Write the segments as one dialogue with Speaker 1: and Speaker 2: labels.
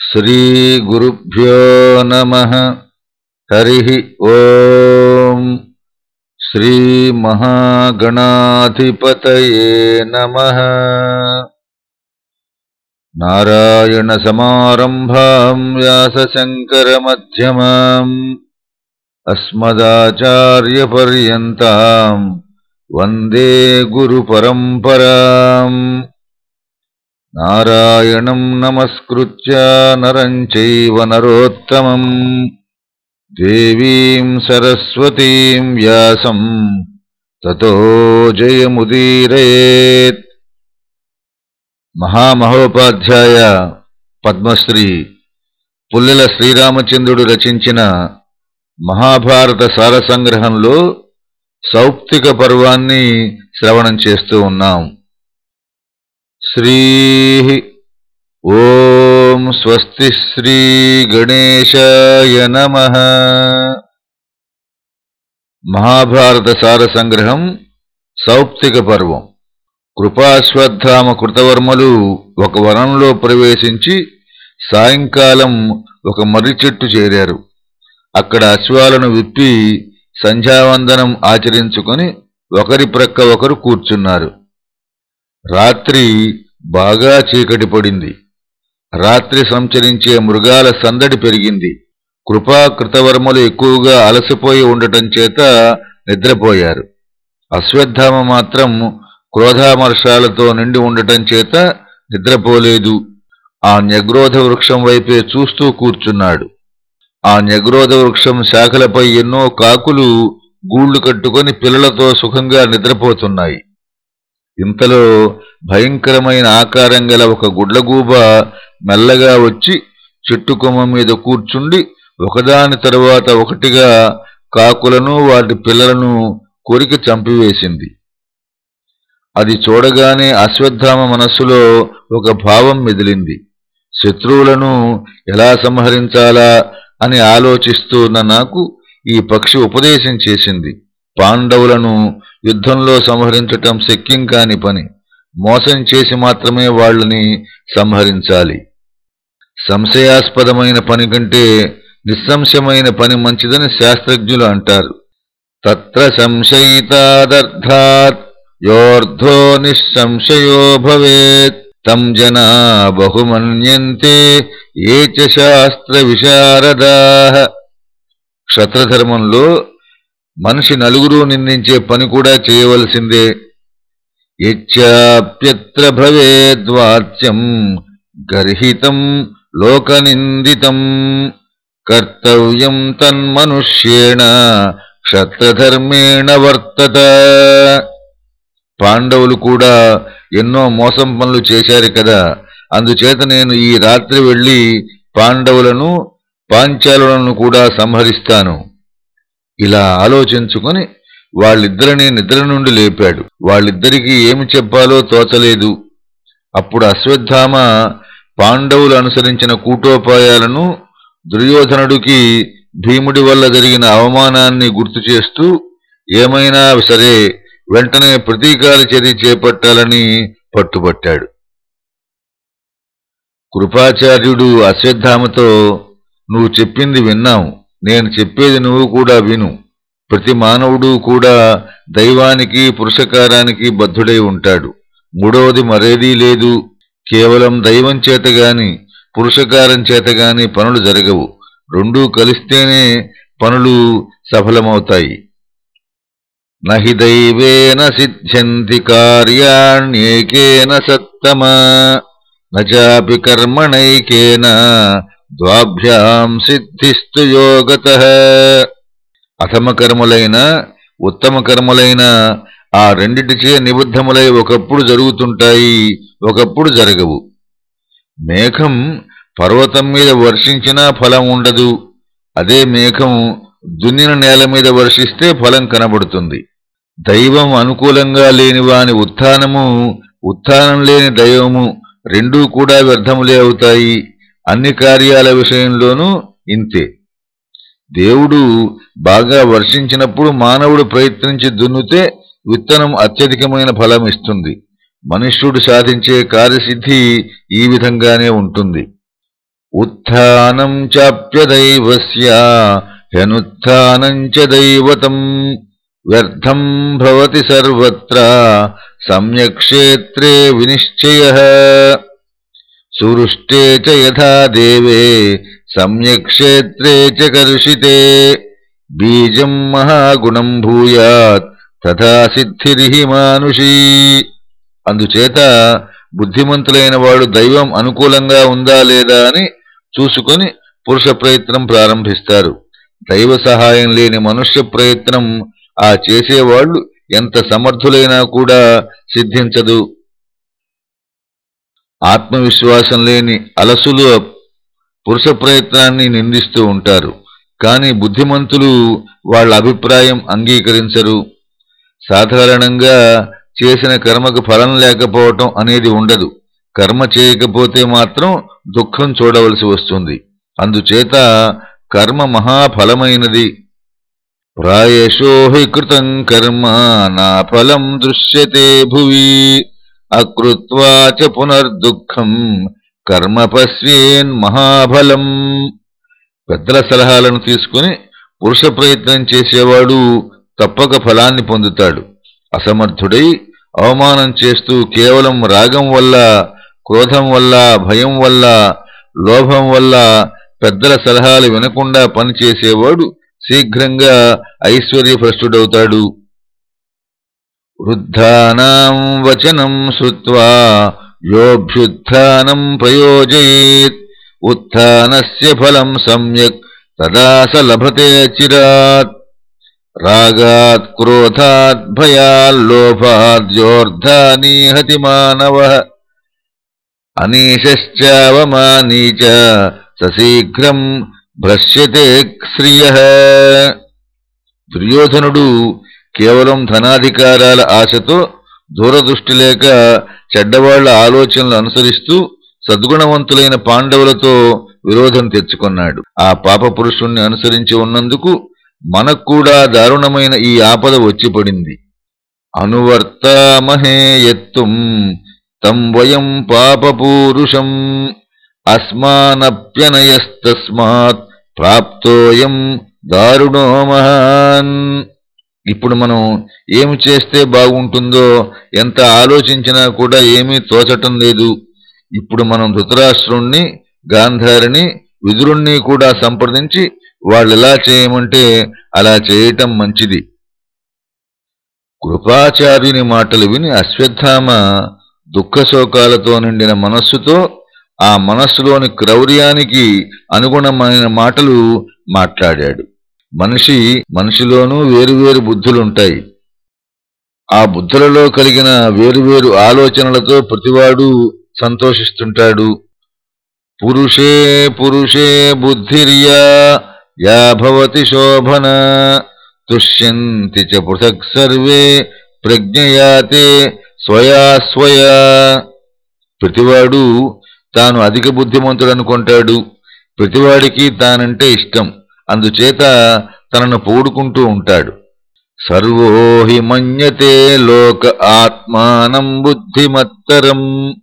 Speaker 1: श्रीगुरुभ्यो नमः। हरिः ॐ श्रीमहागणाधिपतये नमः। नारायणसमारम्भाम् व्यासशङ्करमध्यमाम् अस्मदाचार्यपर्यन्ताम् वन्दे गुरुपरम्पराम् నారాయణం నమస్కృత్య నరం చైవ నరోత్తమం. దేవీం సరస్వతీం వ్యాసం. తతో జయముదీరేత్. మహామహోపాధ్యాయ పద్మశ్రీ పుల్లెల శ్రీరామచంద్రుడు రచించిన మహాభారత సారసంగ్రహంలో సౌప్తిక పర్వాన్ని శ్రవణం చేస్తూ ఉన్నాం. శ్రీ ఓం స్వస్తి శ్రీ గణేశాయ నమ. మహాభారత సార సంగ్రహం సౌప్తిక పర్వం. కృపాశ్వత్థామ కృతవర్మలు ఒక వనంలో ప్రవేశించి సాయంకాలం ఒక మర్రి చెట్టు చేరారు. అక్కడ అశ్వాలను విప్పి సంధ్యావందనం ఆచరించుకొని ఒకరి ప్రక్క ఒకరు కూర్చున్నారు. రాత్రి బాగా చీకటి పడింది. రాత్రి సంచరించే మృగాల సందడి పెరిగింది. కృపా కృతవర్మలు ఎక్కువగా అలసిపోయి ఉండటం చేత నిద్రపోయారు. అశ్వత్థామ మాత్రం క్రోధామర్షాలతో నిండి ఉండటం చేత నిద్రపోలేదు. ఆ న్యగ్రోధ వృక్షం వైపే చూస్తూ కూర్చున్నాడు. ఆ న్యగ్రోధ వృక్షం శాఖలపై ఎన్నో కాకులు గూళ్ళు కట్టుకొని పిల్లలతో సుఖంగా నిద్రపోతున్నాయి. ఇంతలో భయంకరమైన ఆకారం గల ఒక గుడ్లగూబ మెల్లగా వచ్చి చెట్టు కొమ్మ మీద కూర్చుండి ఒకదాని తరువాత ఒకటిగా కాకులను వాటి పిల్లలను కొరికి చంపివేసింది. అది చూడగానే అశ్వత్థామ మనస్సులో ఒక భావం మెదిలింది. శత్రువులను ఎలా సంహరించాలా అని ఆలోచిస్తున్న నాకు ఈ పక్షి ఉపదేశం చేసింది. పాండవులను యుద్ధంలో సంహరించటం శక్యం కాని పని. మోసం చేసి మాత్రమే వాళ్ళని సంహరించాలి. సంశయాస్పదమైన పని కంటే నిస్సంశయమైన పని మంచిదని శాస్త్రజ్ఞులు అంటారు. తత్ర సంశయితాదర్థాత్ యోర్ధో నిస్సంశయో భవేత్. తం జనా బహుమన్యంతే ఏ చ శాస్త్ర విశారదా. క్షత్రధర్మంలో మనిషి నలుగురు నిందించే పని కూడా చేయవలసిందే. ఇచ్చాప్యత్ర భవేద్వాచ్యం గర్హితం లోకనిందితం కర్తవ్యం తన్మనుష్యేణ క్షత్రధర్మేణ వర్తత. పాండవులు కూడా ఎన్నో మోసం పనులు చేశారు కదా. అందుచేత నేను ఈ రాత్రి వెళ్ళి పాండవులను పాంచాలులను కూడా సంహరిస్తాను. ఇలా ఆలోచించుకొని వాళ్ళిద్దరిని నిద్ర నుండి లేపాడు. వాళ్ళిద్దరికీ ఏమి చెప్పాలో తోచలేదు. అప్పుడు అశ్వత్థామ పాండవులు అనుసరించిన కూటోపాయాలను దుర్యోధనుడికి భీముడి వల్ల జరిగిన అవమానాన్ని గుర్తు చేస్తూ ఏమైనా సరే వెంటనే ప్రతీకార చర్య చేపట్టాలని పట్టుబట్టాడు. కృపాచార్యుడు అశ్వత్థామతో నువ్వు చెప్పింది విన్నాం నేను చెప్పేది నువ్వు కూడా విను. ప్రతి మానవుడు కూడా దైవానికి పురుషకారానికి బద్ధుడై ఉంటాడు. మూడవది మరేదీ లేదు. కేవలం దైవం చేత గాని పురుషకారం చేత గాని పనులు జరగవు. రెండూ కలిస్తేనే పనులు సఫలమవుతాయి. నహి దైవేన సిద్ధ్యంతి కార్యాణ్యేకేన సత్తమా నచాపి కర్మణైకేన ద్వాభ్యాం సిద్ధిస్తు యోగత అథమ కర్మలైన ఉత్తమ కర్మలైన ఆ రెండిటిచే నిబద్ధములై ఒకప్పుడు జరుగుతుంటాయి ఒకప్పుడు జరగవు. మేఘం పర్వతం మీద వర్షించినా ఫలం ఉండదు. అదే మేఘం దున్నిన నేల మీద వర్షిస్తే ఫలం కనబడుతుంది. దైవం అనుకూలంగా లేని వాని ఉత్థానము ఉత్థానం లేని దైవము రెండూ కూడా వ్యర్థములే అవుతాయి. అన్ని కార్యాల విషయంలోనూ ఇంతే. దేవుడు బాగా వర్షించినప్పుడు మానవుడు ప్రయత్నించి దున్నుతే విత్తనం అత్యధికమైన ఫలం ఇస్తుంది. మనుష్యుడు సాధించే కార్యసిద్ధి ఈ విధంగానే ఉంటుంది. ఉత్థానం చాప్యదైవస్య హ్యనుత్థానం చ దైవతం వ్యర్థం భవతి సర్వత్ర సమ్యక్షేత్రే వినిశ్చయ. సువృష్టే చ యథా దేవే సమ్యక్షేత్రే చ కర్షితే బీజం మహాగుణం భూయాత్ తథా సిద్ధిరిహి మానుషీ అందుచేత బుద్ధిమంతులైన వాడు దైవం అనుకూలంగా ఉందా లేదా అని చూసుకొని పురుష ప్రయత్నం ప్రారంభిస్తారు. దైవ సహాయం లేని మనుష్య ప్రయత్నం ఆ చేసేవాళ్ళు ఎంత సమర్థులైనా కూడా సిద్ధించదు. ఆత్మవిశ్వాసం లేని అలసులు పురుష ప్రయత్నాన్ని నిందిస్తూ ఉంటారు. కానీ బుద్ధిమంతులు వాళ్ళ అభిప్రాయం అంగీకరించరు. సాధారణంగా చేసిన కర్మకు ఫలం లేకపోవటం అనేది ఉండదు. కర్మ చేయకపోతే మాత్రం దుఃఖం చూడవలసి వస్తుంది. అందుచేత కర్మ మహాఫలమైనది. ప్రాయశో హి కృతం కర్మ నా ఫలం దృశ్యతే భువి. అకృత్వా చ పునర్దుఃఖం కర్మ మహాఫలం పెద్దల సలహాలను తీసుకుని పురుష ప్రయత్నం చేసేవాడు తప్పక ఫలాన్ని పొందుతాడు. అసమర్థుడై అవమానం చేస్తూ కేవలం రాగం వల్ల క్రోధం వల్ల భయం వల్ల లోభం వల్ల పెద్దల సలహాలు వినకుండా పనిచేసేవాడు శీఘ్రంగా ఐశ్వర్యభ్రష్టుడవుతాడు. వృద్ధానాం వచనం శ్రుత్వా యోభ్యుత్థానం ప్రయోజయేత్ ఉత్థానస్య ఫలం సమ్యక్ తదా స లభతే చిరాత్ రాగాత్ క్రోధాత్ భయాల్లోభాద్యోర్ధానీహతి మానవ అనీశ్చావమానీ చ సశీఘ్రం భ్రశ్యతే శ్రియ దుర్యోధనుడు కేవలం ధనాధికారాల ఆశతో దూరదృష్టి లేక చెడ్డవాళ్ళ ఆలోచనలు అనుసరిస్తూ సద్గుణవంతులైన పాండవులతో విరోధం తెచ్చుకున్నాడు. ఆ పాప పురుషుణ్ణి అనుసరించి ఉన్నందుకు మనకు కూడా దారుణమైన ఈ ఆపద వచ్చి పడింది అనువర్తామహే ఎత్తుం తం వయం పాపపూరుషం అస్మానప్యనయస్తస్మాత్ ప్రాప్తోయం దారుణో మహాన్. ఇప్పుడు మనం ఏమి చేస్తే బాగుంటుందో ఎంత ఆలోచించినా కూడా ఏమీ తోచటం లేదు. ఇప్పుడు మనం ధృతరాష్ట్రుణ్ణి గాంధారిని విదురుణ్ణి కూడా సంప్రదించి వాళ్ళు చేయమంటే అలా చేయటం మంచిది. కృపాచార్యుని మాటలు విని అశ్వత్థామ దుఃఖశోకాలతో నిండిన మనస్సుతో ఆ మనస్సులోని క్రౌర్యానికి అనుగుణమైన మాటలు మాట్లాడాడు. మనిషి మనిషిలోనూ వేరువేరు బుద్ధులుంటాయి. ఆ బుద్ధులలో కలిగిన వేరువేరు ఆలోచనలతో ప్రతివాడు సంతోషిస్తుంటాడు. పురుషే పురుషే బుద్ధిర్యా యా భవతి శోభన తుష్యంతి చ పృథక్ సర్వే ప్రజ్ఞయాతే స్వయా స్వయా. ప్రతివాడు తాను అధిక బుద్ధిమంతుడు అనుకుంటాడు ప్రతివాడికి తానంటే ఇష్టం. అందుచేత తనను పూడుకుంటూ ఉంటాడు. సర్వోహి మన్యతే లోక ఆత్మానం బుద్ధిమత్తరం.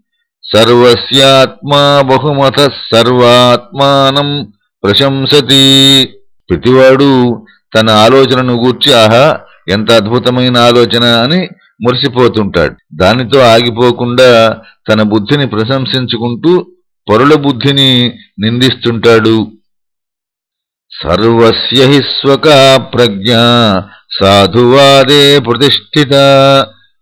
Speaker 1: సర్వస్యాత్మా బహుమత సర్వాత్మానం ప్రశంసతి. ప్రతివాడు తన ఆలోచనను గూర్చి ఆహా ఎంత అద్భుతమైన ఆలోచన అని మురిసిపోతుంటాడు. దానితో ఆగిపోకుండా తన బుద్ధిని ప్రశంసించుకుంటూ పరుల బుద్ధిని నిందిస్తుంటాడు. సర్వస్య హి స్వకా ప్రజ్ఞ సాధువాదే ప్రతిష్ఠిత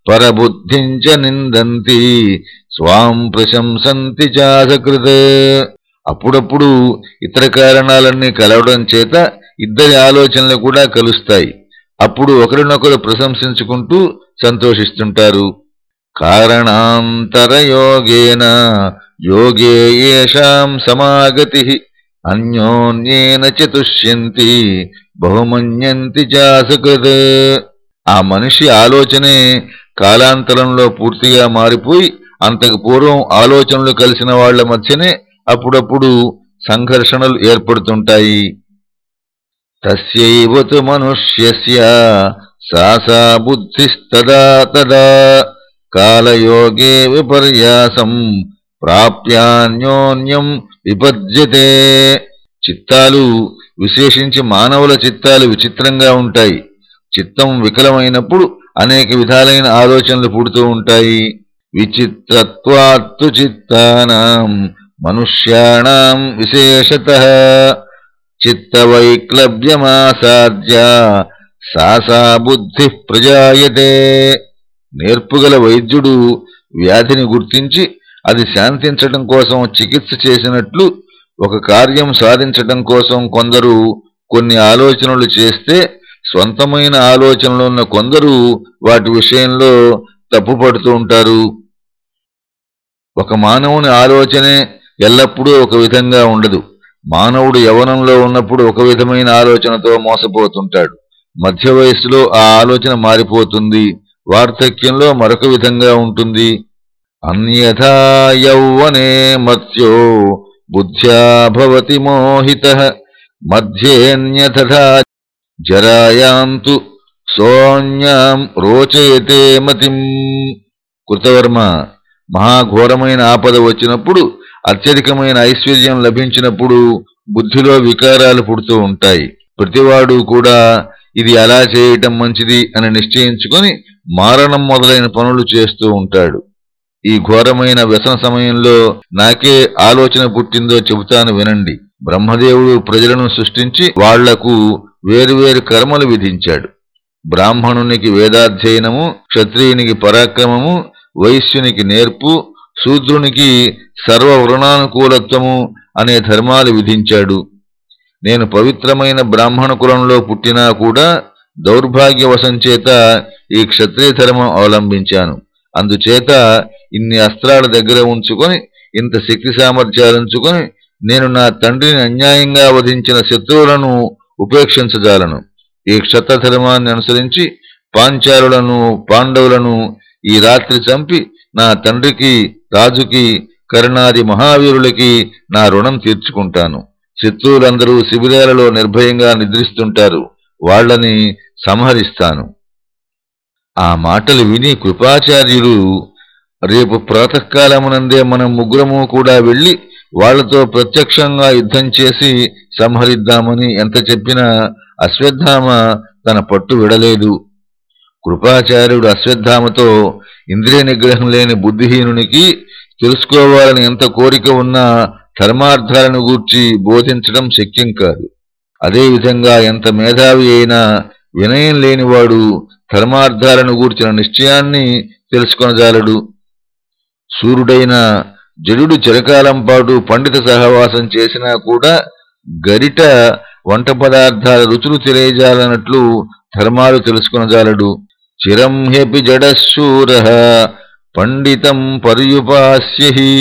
Speaker 1: పరబుద్ధించ నిందంతి స్వాం ప్రశంసంతి చాసకృత్ అప్పుడప్పుడు ఇతర కారణాలన్నీ కలవడం చేత ఇద్దరి ఆలోచనలు కూడా కలుస్తాయి. అప్పుడు ఒకరినొకరు ప్రశంసించుకుంటూ సంతోషిస్తుంటారు. కారణాంతరయోగేన యోగే ఏషాం సమాగతి. అన్యోన్యేన చతుష్యంతి బహుమన్యంతి చాసకృత్ ఆ మనిషి ఆలోచనే కాలాంతరంలో పూర్తిగా మారిపోయి అంతకు పూర్వం ఆలోచనలు కలిసిన వాళ్ళ మధ్యనే అప్పుడప్పుడు సంఘర్షణలు ఏర్పడుతుంటాయి. తస్యైవ తు మనుష్యస్య సా బుద్ధిస్తదా తదా కాలయోగే విపర్యాసం. ప్రాప్యాన్యోన్యం విపద్యతే. చిత్తాలు విశేషించి మానవుల చిత్తాలు విచిత్రంగా ఉంటాయి. చిత్తం వికలమైనప్పుడు అనేక విధాలైన ఆలోచనలు పుడుతూ ఉంటాయి. విచిత్రత్వాత్తు చిత్తానాం మనుష్యాణం విశేషత. చిత్తవైక్లభ్యమాసాద్య సాసా బుద్ధి ప్రజాయతే. నేర్పుగల వైద్యుడు వ్యాధిని గుర్తించి అది శాంతించటం కోసం చికిత్స చేసినట్లు ఒక కార్యం సాధించటం కోసం కొందరు కొన్ని ఆలోచనలు చేస్తే స్వంతమైన ఆలోచనలు ఉన్న కొందరు వాటి విషయంలో తప్పుపడుతూ ఉంటారు. ఒక మానవుని ఆలోచనే ఎల్లప్పుడూ ఒక విధంగా ఉండదు. మానవుడు యవనంలో ఉన్నప్పుడు ఒక విధమైన ఆలోచనతో మోసపోతుంటాడు. మధ్య వయస్సులో ఆ ఆలోచన మారిపోతుంది. వార్ధక్యంలో మరొక విధంగా ఉంటుంది. అన్యథా యౌవనే మత్స్యో బుద్ధ్యా భవతి మోహిత మధ్యేన్యథా జరాయాంతు సోన్యాం రోచయతే మతిం. కృతవర్మ మహాఘోరమైన ఆపద వచ్చినప్పుడు అత్యధికమైన ఐశ్వర్యం లభించినప్పుడు బుద్ధిలో వికారాలు పుడుతూ ఉంటాయి. ప్రతివాడు కూడా ఇది అలా చేయటం మంచిది అని నిశ్చయించుకొని మారణం మొదలైన పనులు చేస్తూ ఉంటాడు. ఈ ఘోరమైన వ్యసన సమయంలో నాకే ఆలోచన పుట్టిందో చెబుతాను వినండి. బ్రహ్మదేవుడు ప్రజలను సృష్టించి వాళ్ళకు వేరువేరు కర్మలు విధించాడు. బ్రాహ్మణునికి వేదాధ్యయనము క్షత్రియునికి పరాక్రమము వైశ్యునికి నేర్పు శూద్రునికి సర్వవృణానుకూలత్వము అనే ధర్మాలు విధించాడు. నేను పవిత్రమైన బ్రాహ్మణ కులంలో పుట్టినా కూడా దౌర్భాగ్యవశం చేత ఈ క్షత్రియ ధర్మం అవలంబించాను. అందుచేత ఇన్ని అస్త్రాల దగ్గర ఉంచుకొని ఇంత శక్తి సామర్థ్యాలుంచుకొని నేను నా తండ్రిని అన్యాయంగా వధించిన శత్రువులను ఉపేక్షించజాలను. ఈ క్షత్రధర్మాన్ని అనుసరించి పాంచాలులను పాండవులను ఈ రాత్రి చంపి నా తండ్రికి రాజుకి కరుణాది మహావీరులకి నా రుణం తీర్చుకుంటాను. శత్రువులందరూ శిబిరాలలో నిర్భయంగా నిద్రిస్తుంటారు. వాళ్ళని సంహరిస్తాను. ఆ మాటలు విని కృపాచార్యులు రేపు ప్రాతకాలమునందే మనం ముగ్గురము కూడా వెళ్ళి వాళ్ళతో ప్రత్యక్షంగా యుద్ధం చేసి సంహరిద్దామని ఎంత చెప్పినా అశ్వత్థామ తన పట్టు విడలేదు. కృపాచార్యుడు అశ్వత్థామతో ఇంద్రియ నిగ్రహం లేని బుద్ధిహీనునికి తెలుసుకోవాలని ఎంత కోరిక ఉన్నా ధర్మార్థాలను గూర్చి బోధించడం శక్యం కాదు. అదేవిధంగా ఎంత మేధావి అయినా వినయం లేనివాడు ధర్మార్థాలను గూర్చిన నిశ్చయాన్ని తెలుసుకొనజాలడు. సూర్యుడైన జడుడు చిరకాలం పాటు పండిత సహవాసం చేసినా కూడా గరిట వంట పదార్థాల రుచులు తెలియజాలనట్లు ధర్మాలు తెలుసుకొనజాలడు. చిరం హ్యపి జడశూర పండితం పర్యుపాస్యహి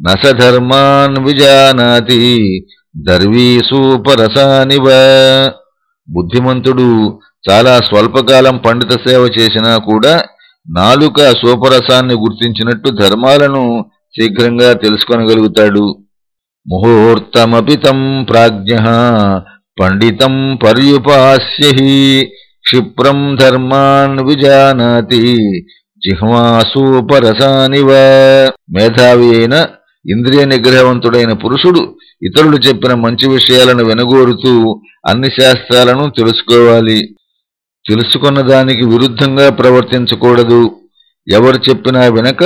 Speaker 1: నసధర్మాన్ విజానాతి దర్వీసూపరసానివ బుద్ధిమంతుడు చాలా స్వల్పకాలం పండిత సేవ చేసినా కూడా నాలుక సూపరసాన్ని గుర్తించినట్టు ధర్మాలను శీఘ్రంగా తెలుసుకొనగలుగుతాడు. ముహూర్తమపితం ప్రాజ్ఞ పండితం పర్యుపాస్యహి క్షిప్రం ధర్మాన్ విజానాతి జిహ్వాసూపరసానివ. మేధావి అయిన ఇంద్రియ నిగ్రహవంతుడైన పురుషుడు ఇతరులు చెప్పిన మంచి విషయాలను వినగోరుతూ అన్ని శాస్త్రాలను తెలుసుకోవాలి. తెలుసుకున్న దానికి విరుద్ధంగా ప్రవర్తించకూడదు. ఎవరు చెప్పినా వెనక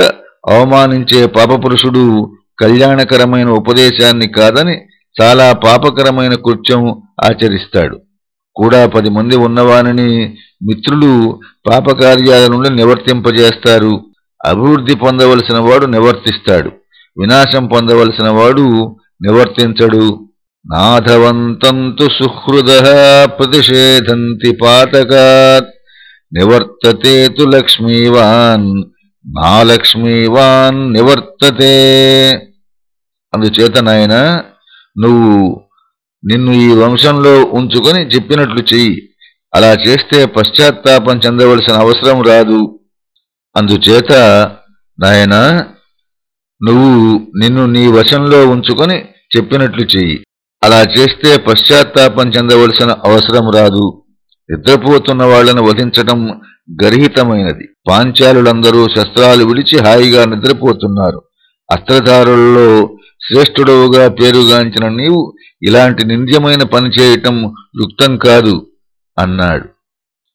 Speaker 1: అవమానించే పాపపురుషుడు కళ్యాణకరమైన ఉపదేశాన్ని కాదని చాలా పాపకరమైన కృత్యం ఆచరిస్తాడు. కూడా పది మంది ఉన్నవానిని మిత్రులు పాపకార్యాల నుండి నివర్తింపజేస్తారు. అభివృద్ధి పొందవలసిన వాడు నివర్తిస్తాడు. వినాశం పొందవలసిన వాడు నివర్తించడు. నాథవంతంతు సుహృద ప్రతిషేధంతి పాతకాత్. నివర్తతే తు లక్ష్మీవాన్ నా లక్ష్మీవాన్ నివర్తతే. అందుచేత నాయన నువ్వు నిన్ను ఈ వంశంలో ఉంచుకొని చెప్పినట్లు చెయ్యి. అలా చేస్తే పశ్చాత్తాపం చెందవలసిన అవసరం రాదు. అందుచేత నాయన నువ్వు నిన్ను నీ వశంలో ఉంచుకొని చెప్పినట్లు చెయ్యి. అలా చేస్తే పశ్చాత్తాపం చెందవలసిన అవసరం రాదు. నిద్రపోతున్న వాళ్ళను వధించటం గర్హితమైనది. పాంచాలులందరూ శస్త్రాలు విడిచి హాయిగా నిద్రపోతున్నారు. అస్త్రధారులలో శ్రేష్ఠుడవుగా పేరుగాంచిన నీవు ఇలాంటి నింద్యమైన పని చేయటం యుక్తం కాదు అన్నాడు.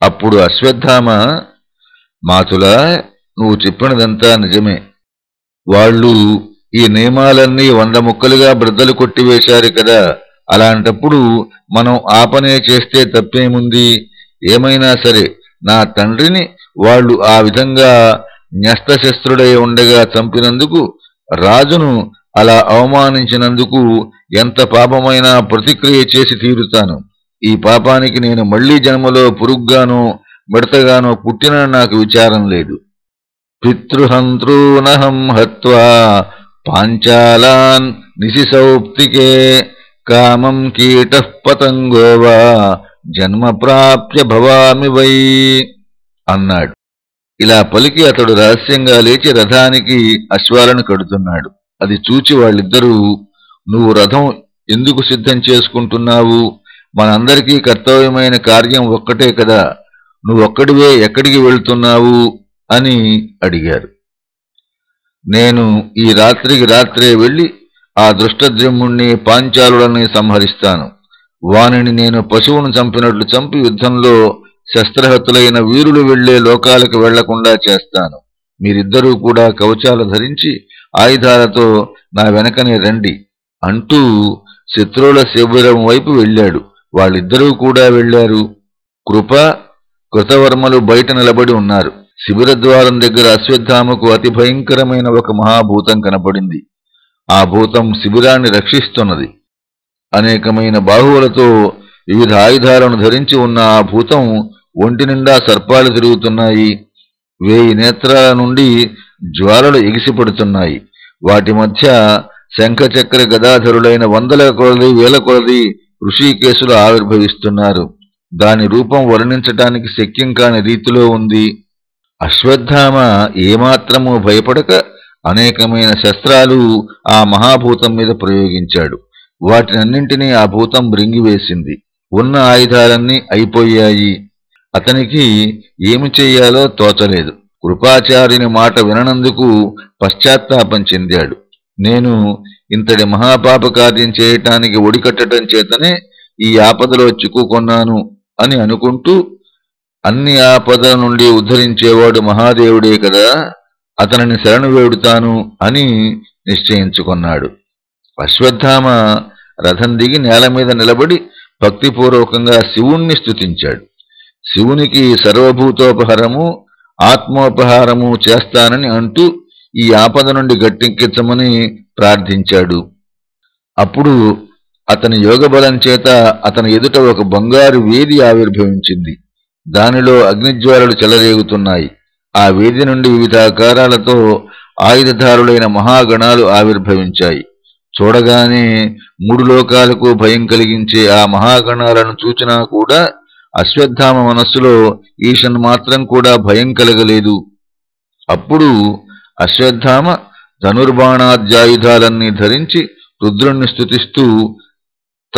Speaker 1: అప్పుడు అశ్వత్థామ మాతులా నువ్వు చెప్పినదంతా నిజమే. వాళ్ళు ఈ నియమాలన్నీ వంద ముక్కలుగా బ్రద్దలు కొట్టివేశారు కదా. అలాంటప్పుడు మనం ఆపనే చేస్తే తప్పేముంది? ఏమైనా సరే నా తండ్రిని వాళ్ళు ఆ విధంగా న్యస్తశస్త్రుడై ఉండగా చంపినందుకు రాజును అలా అవమానించినందుకు ఎంత పాపమైనా ప్రతిక్రియ చేసి తీరుతాను. ఈ పాపానికి నేను మళ్ళీ జన్మలో పురుగ్గానో మిడతగానో పుట్టిన నాకు విచారం లేదు. పితృహంతృనహం హత్వా పాంచాలాన్ నిశిసౌప్తికే కామం కీటః పతంగో వా జన్మ ప్రాప్య భవామి వై అన్నాడు. ఇలా పలికి అతడు రహస్యంగా లేచి రథానికి అశ్వాలను కడుతున్నాడు. అది చూచి వాళ్ళిద్దరూ నువ్వు రథం ఎందుకు సిద్ధం చేసుకుంటున్నావు? మనందరికీ కర్తవ్యమైన కార్యం ఒక్కటే కదా. నువ్వొక్కడివే ఎక్కడికి వెళ్తున్నావు? అని అడిగారు. నేను ఈ రాత్రికి రాత్రే వెళ్ళి ఆ దృష్టద్యుమ్ముణ్ణి పాంచాలులని సంహరిస్తాను. వానిని నేను పశువును చంపినట్లు చంపి యుద్ధంలో శస్త్రహతులైన వీరులు వెళ్ళే లోకాలకు వెళ్ళకుండా చేస్తాను. మీరిద్దరూ కూడా కవచాలు ధరించి ఆయుధాలతో నా వెనకనే రండి. అంటూ శత్రువుల శిబిరం వైపు వెళ్ళాడు. వాళ్ళిద్దరూ కూడా వెళ్ళారు కృప కృతవర్మలు బయట నిలబడి ఉన్నారు. శిబిరద్వారం దగ్గర అశ్వత్థామకు అతి భయంకరమైన ఒక మహాభూతం కనపడింది. ఆ భూతం శిబిరాన్ని రక్షిస్తున్నది. అనేకమైన బాహువులతో వివిధ ఆయుధాలను ధరించి ఉన్న ఆ భూతం ఒంటి నిండా సర్పాలు తిరుగుతున్నాయి. వేయి నేత్రాల నుండి జ్వాలలు ఎగిసిపడుతున్నాయి. వాటి మధ్య శంఖచక్ర గదాధరులైన వందల కొలది వేల కొలది ఋషికేశులు ఆవిర్భవిస్తున్నారు. దాని రూపం వర్ణించటానికి శక్యం కాని రీతిలో ఉంది. అశ్వత్థామ ఏమాత్రమూ భయపడక అనేకమైన శస్త్రాలు ఆ మహాభూతం మీద ప్రయోగించాడు. వాటినన్నింటినీ ఆ భూతం మృంగివేసింది. ఉన్న ఆయుధాలన్నీ అయిపోయాయి. అతనికి ఏమి చెయ్యాలో తోచలేదు. కృపాచార్యుని మాట విననందుకు పశ్చాత్తాపం చెందాడు. నేను ఇంతటి మహాపాప కార్యం చేయటానికి ఒడికట్టడం చేతనే ఈ ఆపదలో చిక్కుకొన్నాను అని అనుకుంటూ అన్ని ఆపదల నుండి ఉద్ధరించేవాడు మహాదేవుడే కదా అతనిని శరణు వేడుతాను అని నిశ్చయించుకున్నాడు. అశ్వత్థామ రథం దిగి నేల మీద నిలబడి భక్తిపూర్వకంగా శివుణ్ణి స్తుతించాడు. శివునికి సర్వభూతోపహారము ఆత్మోపహారము చేస్తానని అంటూ ఈ ఆపద నుండి గట్టెక్కించమని ప్రార్థించాడు. అప్పుడు అతని యోగబలం చేత అతని ఎదుట ఒక బంగారు వేది ఆవిర్భవించింది. దానిలో అగ్నిజ్వాలలు చెలరేగుతున్నాయి. ఆ వేది నుండి వివిధ ఆకారాలతో ఆయుధధారులైన మహాగణాలు ఆవిర్భవించాయి. చూడగానే మూడు లోకాలకు భయం కలిగించే ఆ మహాగణాలను చూచినా కూడా అశ్వత్థామ మనస్సులో ఈశన్ మాత్రం కూడా భయం కలగలేదు. అప్పుడు అశ్వత్థామ ధనుర్బాణాధ్యాయుధాలన్నీ ధరించి రుద్రుణ్ణి స్తుతిస్తూ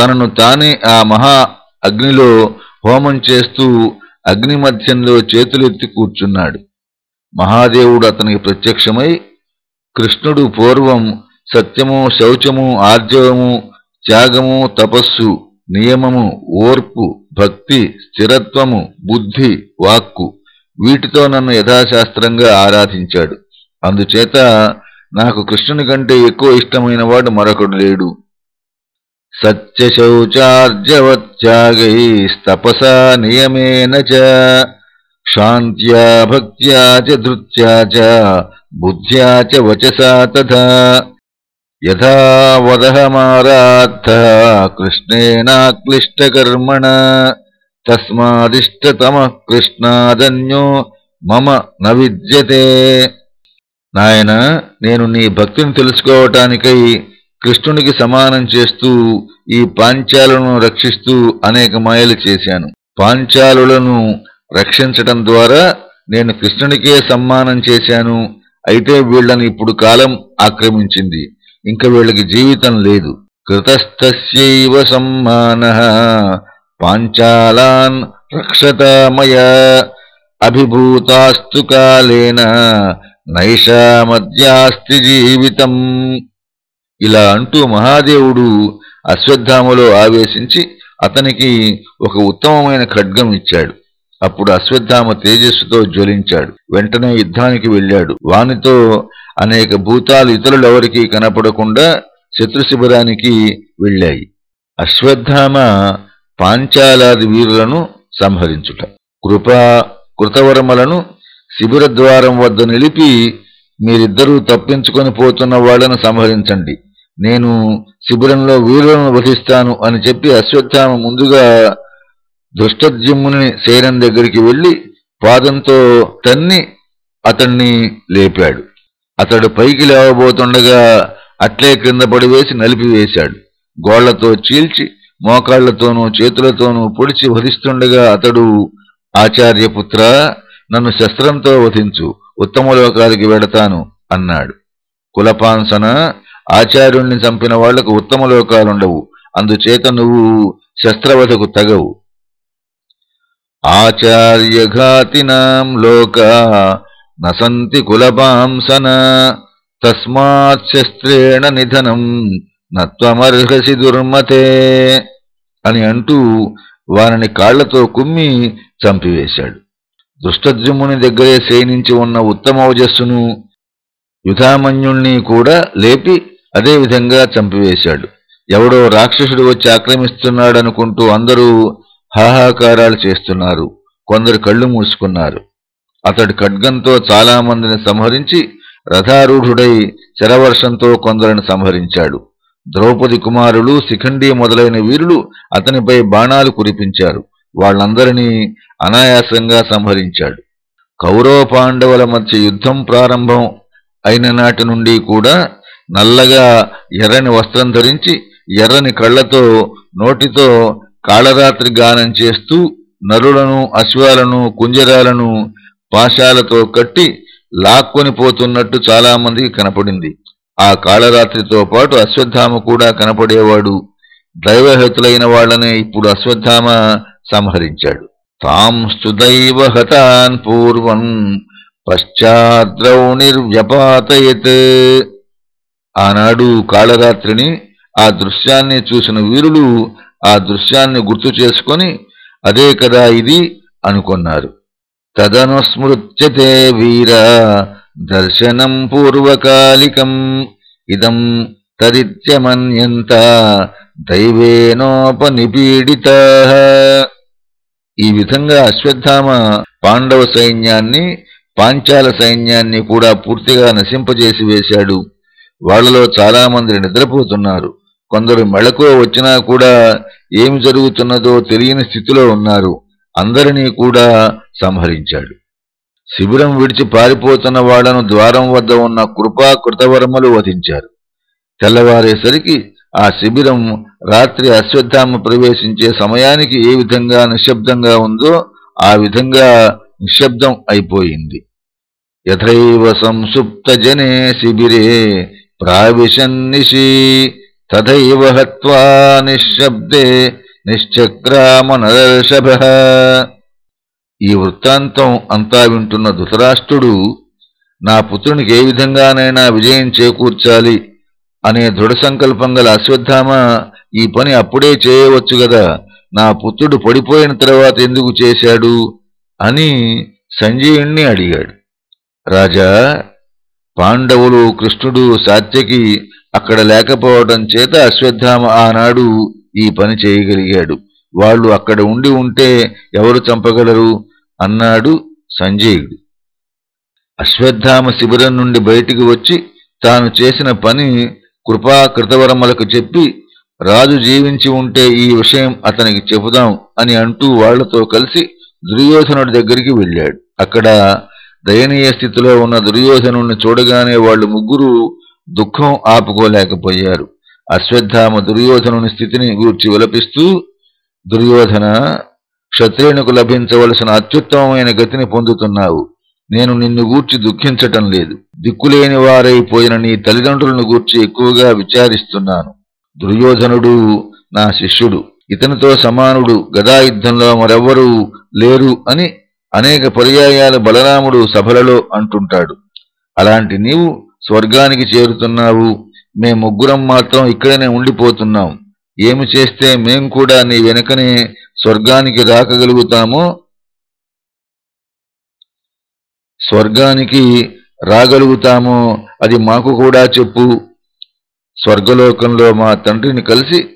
Speaker 1: తనను తానే ఆ మహా అగ్నిలో హోమం చేస్తూ అగ్నిమధ్యంలో చేతులెత్తి కూర్చున్నాడు. మహాదేవుడు అతనికి ప్రత్యక్షమై కృష్ణుడు పూర్వం సత్యము శౌచము ఆర్జవము త్యాగము తపస్సు నియమము ఓర్పు భక్తి స్థిరత్వము బుద్ధి వాక్కు వీటితో నన్ను యథాశాస్త్రంగా ఆరాధించాడు. అందుచేత నాకు కృష్ణుని కంటే ఎక్కువ ఇష్టమైన వాడు మరొకడు లేడు. సత్యశౌచార్జవత్యాగైస్తపసా నియమేన చ శాంత్యా భక్త్యా చ ధృత్యా చ బుద్ధ్యా చ వచసా తథా యథా వదహమారార్థ కృష్ణేనాక్లిష్టకర్మణ తస్మాదిష్టతమ కృష్ణాదన్యో మమ న విద్యతే నాయన నేను నీ భక్తిని తెలుసుకోవటానికై కృష్ణునికి సమానం చేస్తూ ఈ పాంచాలను రక్షిస్తూ అనేక మాయలు చేశాను. పాంచాలులను రక్షించటం ద్వారా నేను కృష్ణునికే సమ్మానం చేశాను. అయితే వీళ్ళను ఇప్పుడు కాలం ఆక్రమించింది. ఇంక వీళ్ళకి జీవితం లేదు. కృతస్థస్యవ సమ్మాన. పాంచాలాన్ రక్షతామయ అభిభూతాస్తు కాలేన. నైషామద్యాస్తి జీవితం. ఇలా అంటూ మహాదేవుడు అశ్వత్థామలో ఆవేశించి అతనికి ఒక ఉత్తమమైన ఖడ్గం ఇచ్చాడు. అప్పుడు అశ్వత్థామ తేజస్సుతో జ్వలించాడు. వెంటనే యుద్ధానికి వెళ్ళాడు. వానితో అనేక భూతాలు ఇతరులెవరికీ కనపడకుండా శత్రు శిబిరానికి వెళ్ళాయి. అశ్వత్థామ పాంచాలాది వీరులను సంహరించుట కృపా కృతవర్మలను శిబిర ద్వారం వద్ద నిలిపి మీరిద్దరూ తప్పించుకొని పోతున్న వాళ్ళను సంహరించండి. నేను శిబిరంలో వీరులను వధిస్తాను అని చెప్పి అశ్వత్థామ ముందుగా దుష్టద్యుమ్ముని శైలం దగ్గరికి వెళ్ళి పాదంతో తన్ని అతన్ని లేపాడు. అతడు పైకి లేవబోతుండగా అట్లే క్రింద పడివేసి నలిపివేశాడు. గోళ్ళతో చీల్చి మోకాళ్ళతోనూ చేతులతోనూ పొడిచి వధిస్తుండగా అతడు ఆచార్యపుత్ర నన్ను శస్త్రంతో వధించు ఉత్తమలోకాలకి వెడతాను అన్నాడు. కులపాంసన ఆచార్యుణ్ణి చంపిన వాళ్ళకు ఉత్తమ లోకాలుండవు. అందుచేత నువ్వు శస్త్రవధకు తగవు. ఆచార్యఘాతినాం లోక నసంతి కులపాంసన తస్మాత్ శస్త్రేణ నిధనం నత్వమర్హసి దుర్మతే అని అంటూ వారిని కాళ్ళతో కుమ్మి చంపివేశాడు. దుష్టద్యుమ్ముని దగ్గరే శయనించి ఉన్న ఉత్తమోజస్సును యుధామన్యుణ్ణి కూడా లేపి అదే విధంగా చంపివేశాడు. ఎవడో రాక్షసుడు వచ్చి ఆక్రమిస్తున్నాడనుకుంటూ అందరూ హాహాకారాలు చేస్తున్నారు. కొందరు కళ్ళు మూసుకున్నారు. అతడు ఖడ్గంతో చాలా మందిని సంహరించి రథారూఢుడై శరవర్షంతో కొందరిని సంహరించాడు. ద్రౌపది కుమారులు శిఖండి మొదలైన వీరులు అతనిపై బాణాలు కురిపించారు. వాళ్ళందరినీ అనాయాసంగా సంహరించాడు. కౌరవ పాండవుల మధ్య యుద్ధం ప్రారంభం అయిన నాటి నుండి కూడా నల్లగా ఎర్రని వస్త్రం ధరించి ఎర్రని కళ్ళతో నోటితో కాళరాత్రి గానం చేస్తూ నరులను అశ్వాలను కుంజరాలను పాశాలతో కట్టి లాక్కొని పోతున్నట్టు చాలామందికి కనపడింది. ఆ కాళరాత్రితో పాటు అశ్వత్థామ కూడా కనపడేవాడు. దైవహతులైన వాళ్ళనే ఇప్పుడు అశ్వత్థామ సంహరించాడు. తాంస్తు దైవ పూర్వం పశ్చాద్రౌ నిర్వ్యపాతయత్. ఆనాడు కాళరాత్రిని ఆ దృశ్యాన్ని చూసిన వీరులు ఆ దృశ్యాన్ని గుర్తు చేసుకొని అదే కదా ఇది అనుకున్నారు. తదనుస్మృత్యతే వీర దర్శనం పూర్వకాలికం. ఇదం తదిత్యమన్యంత దైవేనోపనిపీడిత. ఈ విధంగా అశ్వత్థామ పాండవ సైన్యాన్ని పాంచాల సైన్యాన్ని కూడా పూర్తిగా నశింపజేసి వేశాడు. వాళ్ళలో చాలామంది నిద్రపోతున్నారు. కొందరు మెళకువ వచ్చినా కూడా ఏమి జరుగుతున్నదో తెలియని స్థితిలో ఉన్నారు. అందరినీ కూడా సంహరించాడు. శిబిరం విడిచి పారిపోతున్న వాళ్ళను ద్వారం వద్ద ఉన్న కృపా కృతవర్మలు వధించారు. తెల్లవారేసరికి ఆ శిబిరం రాత్రి అశ్వత్థామ ప్రవేశించే సమయానికి ఏ విధంగా నిశ్శబ్దంగా ఉందో ఆ విధంగా నిశ్శబ్దం అయిపోయింది. యథైవ సంసుప్త జనే శిబిరే ప్రావిశన్నిషి తథైవ హత్వా నిశ్శబ్దే నిశ్చక్రామనదర్శభ ఈ వృత్తాంతం అంతా వింటున్న ధృతరాష్ట్రుడు నా పుత్రునికి ఏ విధంగానైనా విజయం చేకూర్చాలి అనే దృఢ సంకల్పం గల అశ్వత్థామ ఈ పని అప్పుడే చేయవచ్చు గదా నా పుత్రుడు పడిపోయిన తర్వాత ఎందుకు చేశాడు అని సంజయుణ్ణి అడిగాడు. రాజా పాండవులు కృష్ణుడు సాత్యకి అక్కడ లేకపోవడం చేత అశ్వత్థామ ఆనాడు ఈ పని చేయగలిగాడు. వాళ్ళు అక్కడ ఉండి ఉంటే ఎవరు చంపగలరు? అన్నాడు సంజయుడు. అశ్వత్థామ శిబిరం నుండి బయటికి వచ్చి తాను చేసిన పని కృపా కృతవరములకు చెప్పి రాజు జీవించి ఉంటే ఈ విషయం అతనికి చెబుదాం అని అంటూ వాళ్ళతో కలిసి దుర్యోధనుడి దగ్గరికి వెళ్ళాడు. అక్కడ దయనీయ స్థితిలో ఉన్న దుర్యోధను చూడగానే వాళ్ళు ముగ్గురు దుఃఖం ఆపుకోలేకపోయారు. అశ్వత్థామ దుర్యోధనుని స్థితిని గూర్చి విలపిస్తూ దుర్యోధన క్షత్రియునికి లభించవలసిన అత్యుత్తమమైన గతిని పొందుతున్నావు. నేను నిన్ను గూర్చి దుఃఖించటం లేదు. దిక్కులేని వారైపోయిన నీ తల్లిదండ్రులను గూర్చి ఎక్కువగా విచారిస్తున్నాను. దుర్యోధనుడు నా శిష్యుడు. ఇతనితో సమానుడు. గదాయుద్ధంలో మరెవ్వరూ లేరు అని అనేక పర్యాయాలు బలరాముడు సభలలో అంటుంటాడు. అలాంటి నీవు స్వర్గానికి చేరుతున్నావు. మేము ముగ్గురం మాత్రం ఇక్కడనే ఉండిపోతున్నాం. ఏమి చేస్తే మేం కూడా నీ వెనుకనే స్వర్గానికి రాకగలుగుతామో? స్వర్గానికి రాగలుగుతామో అది మాకు కూడా చెప్పు. స్వర్గలోకంలో మా తండ్రిని కలిసి